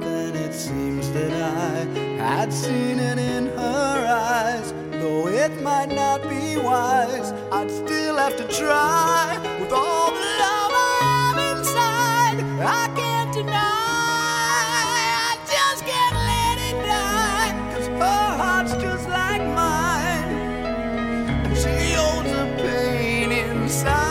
then it seems that I had seen it in her eyes. Though it might not be wise, I'd still have to try. With all the love I have inside, I can't deny. I just can't let it die. Cause her heart's just like mine. And she holds a pain inside.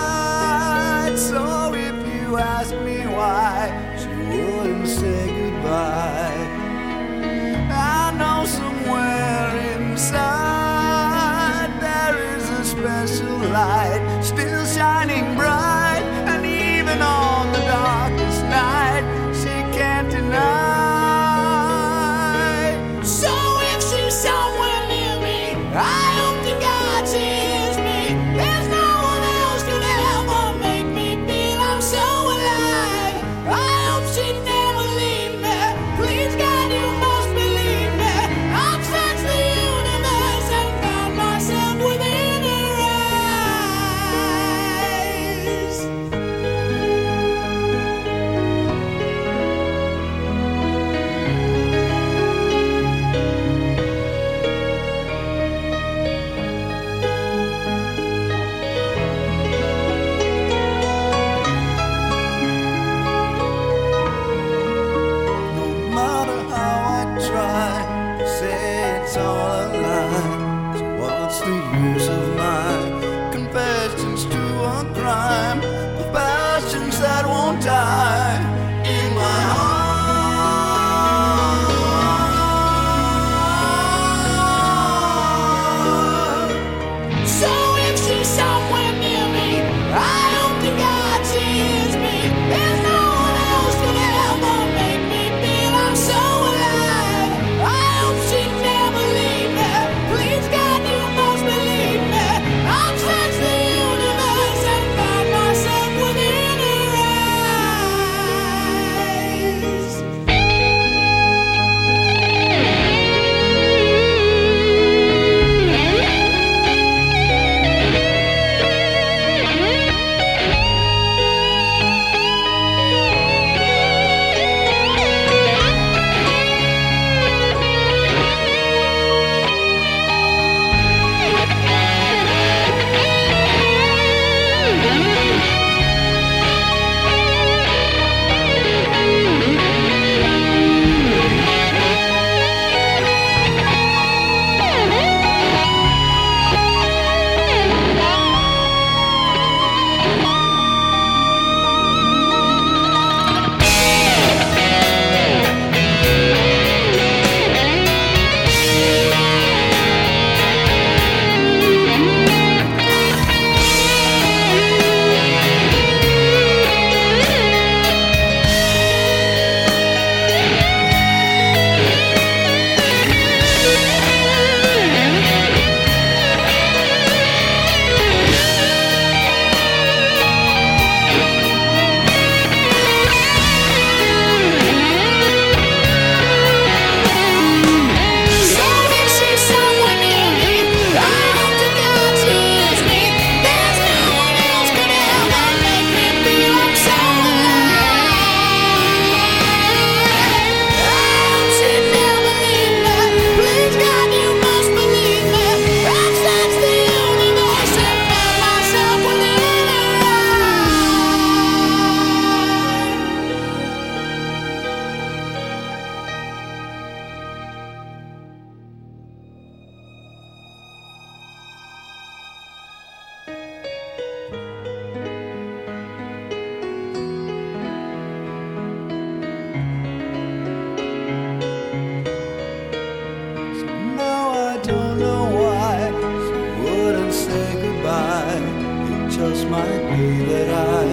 just might be that I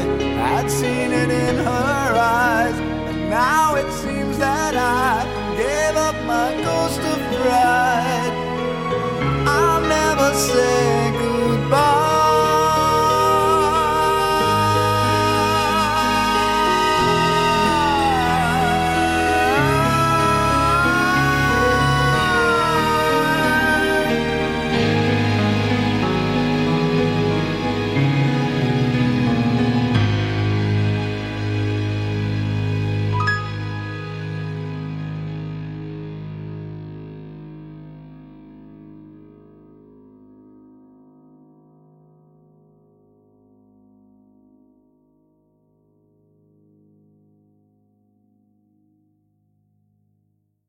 had seen it in her eyes. And now it seems that I gave up my ghost of pride. I'll never say.